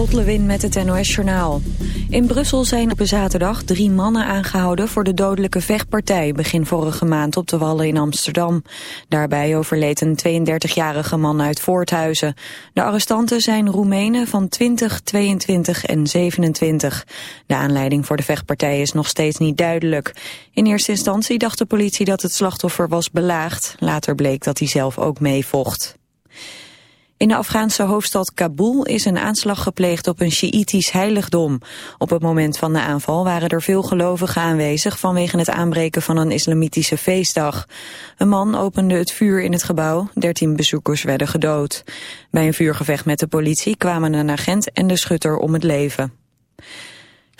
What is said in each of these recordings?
Lot Lewin met het NOS Journaal. In Brussel zijn op zaterdag drie mannen aangehouden voor de dodelijke vechtpartij begin vorige maand op de Wallen in Amsterdam. Daarbij overleed een 32-jarige man uit Voorthuizen. De arrestanten zijn Roemenen van 20, 22 en 27. De aanleiding voor de vechtpartij is nog steeds niet duidelijk. In eerste instantie dacht de politie dat het slachtoffer was belaagd. Later bleek dat hij zelf ook meevocht. In de Afghaanse hoofdstad Kabul is een aanslag gepleegd op een Sjiïtisch heiligdom. Op het moment van de aanval waren er veel gelovigen aanwezig vanwege het aanbreken van een islamitische feestdag. Een man opende het vuur in het gebouw, dertien bezoekers werden gedood. Bij een vuurgevecht met de politie kwamen een agent en de schutter om het leven.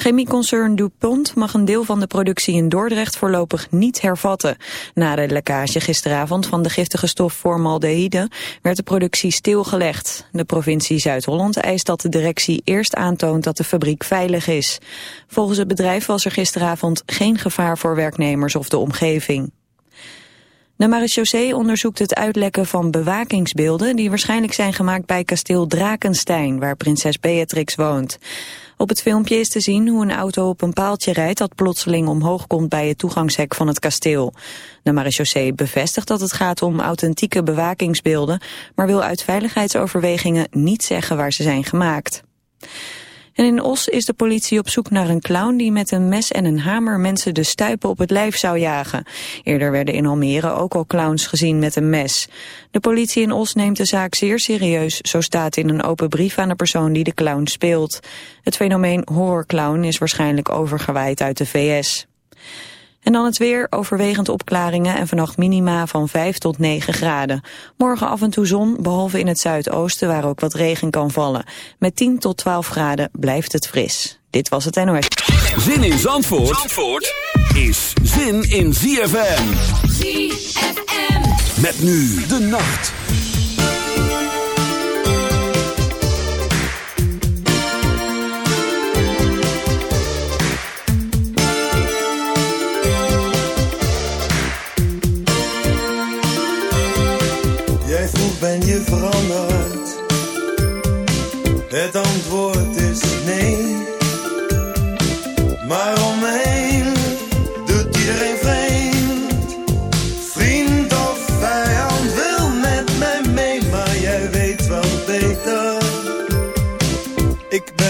Chemieconcern DuPont mag een deel van de productie in Dordrecht voorlopig niet hervatten. Na de lekkage gisteravond van de giftige stof formaldehyde werd de productie stilgelegd. De provincie Zuid-Holland eist dat de directie eerst aantoont dat de fabriek veilig is. Volgens het bedrijf was er gisteravond geen gevaar voor werknemers of de omgeving. De marechaussee onderzoekt het uitlekken van bewakingsbeelden... die waarschijnlijk zijn gemaakt bij kasteel Drakenstein... waar prinses Beatrix woont. Op het filmpje is te zien hoe een auto op een paaltje rijdt... dat plotseling omhoog komt bij het toegangshek van het kasteel. De marechaussee bevestigt dat het gaat om authentieke bewakingsbeelden... maar wil uit veiligheidsoverwegingen niet zeggen waar ze zijn gemaakt. En in Os is de politie op zoek naar een clown die met een mes en een hamer mensen de stuipen op het lijf zou jagen. Eerder werden in Almere ook al clowns gezien met een mes. De politie in Os neemt de zaak zeer serieus, zo staat in een open brief aan de persoon die de clown speelt. Het fenomeen horrorclown is waarschijnlijk overgewaaid uit de VS. En dan het weer, overwegend opklaringen en vannacht minima van 5 tot 9 graden. Morgen af en toe zon, behalve in het zuidoosten waar ook wat regen kan vallen. Met 10 tot 12 graden blijft het fris. Dit was het NOS. Zin in Zandvoort, Zandvoort is zin in ZFM. ZFM. Met nu de nacht.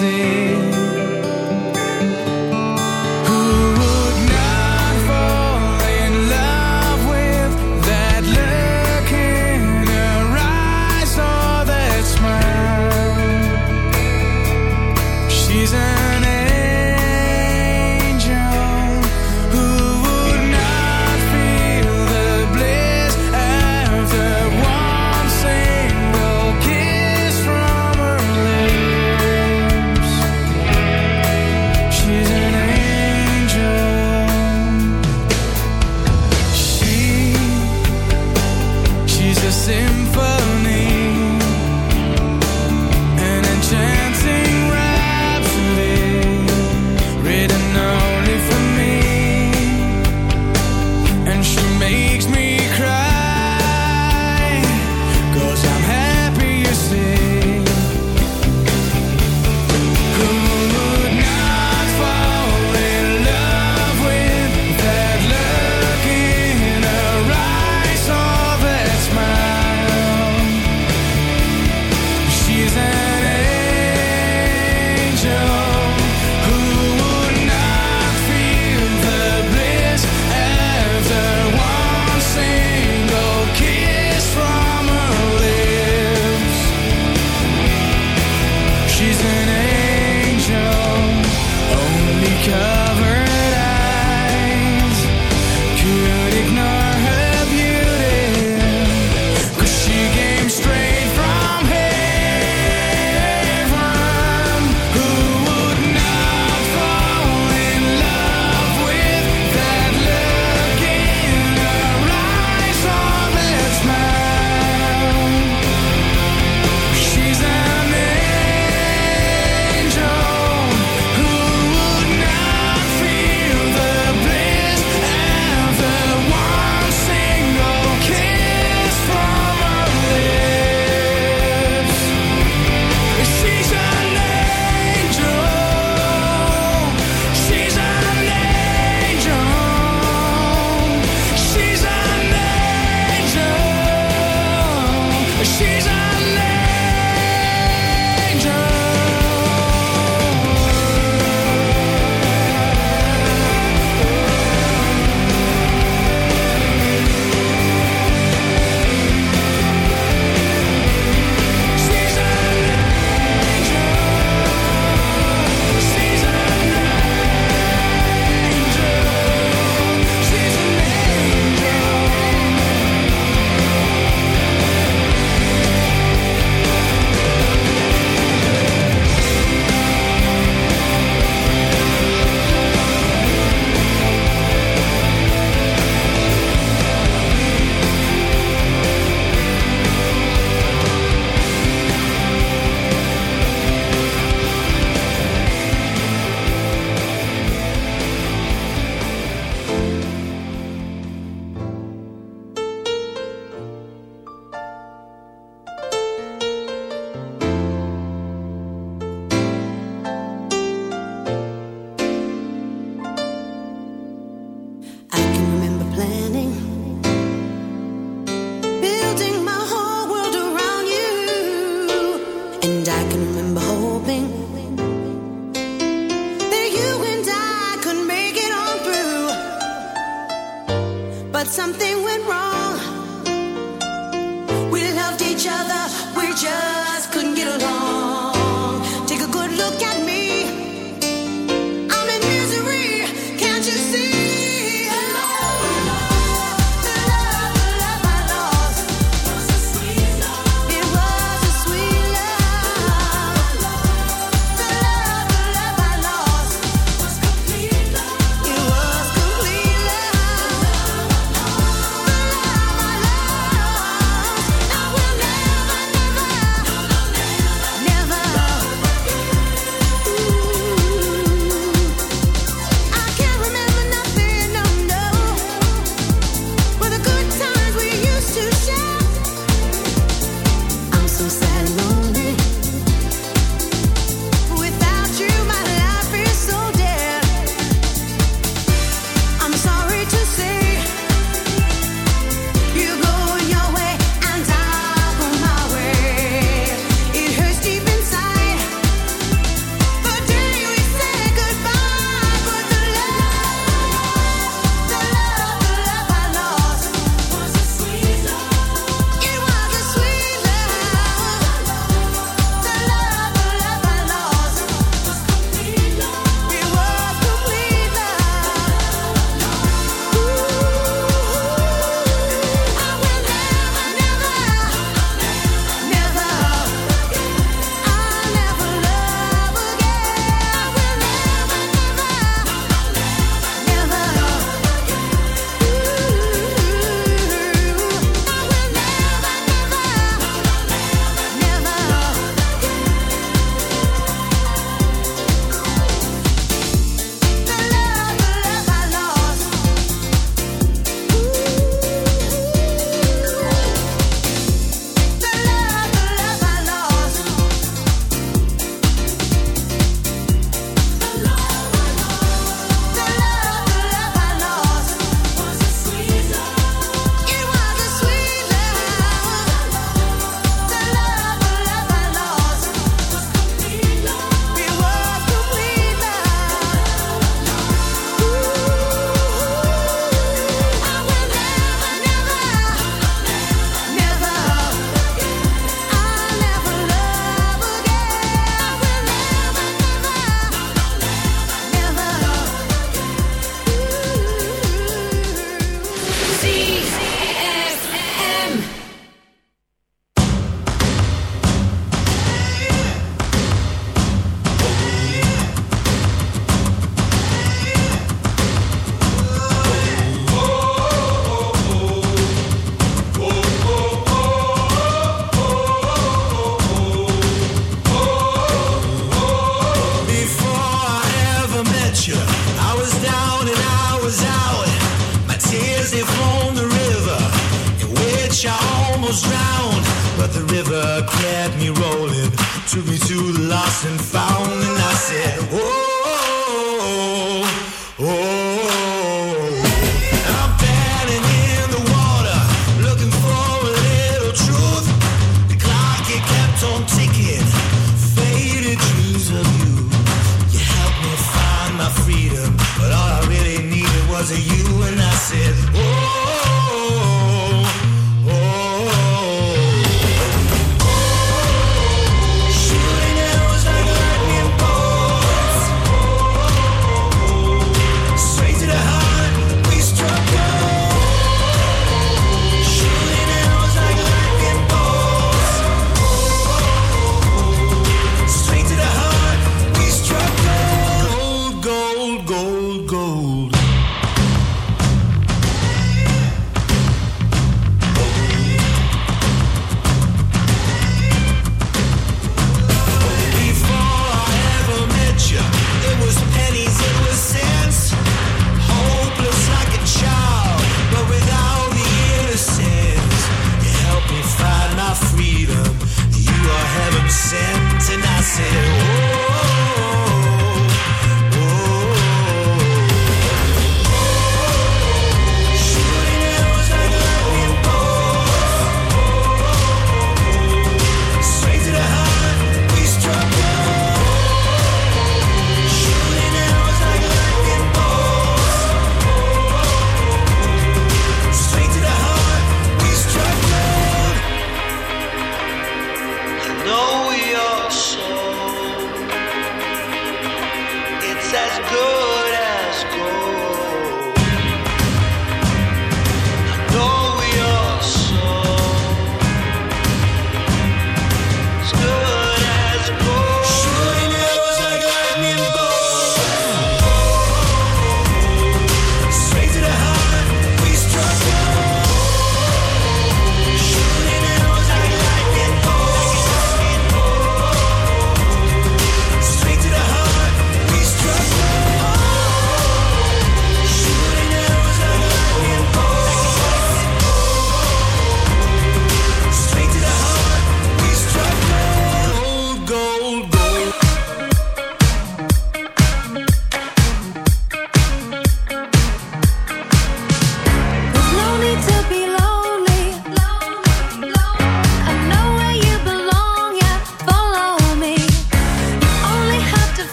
see.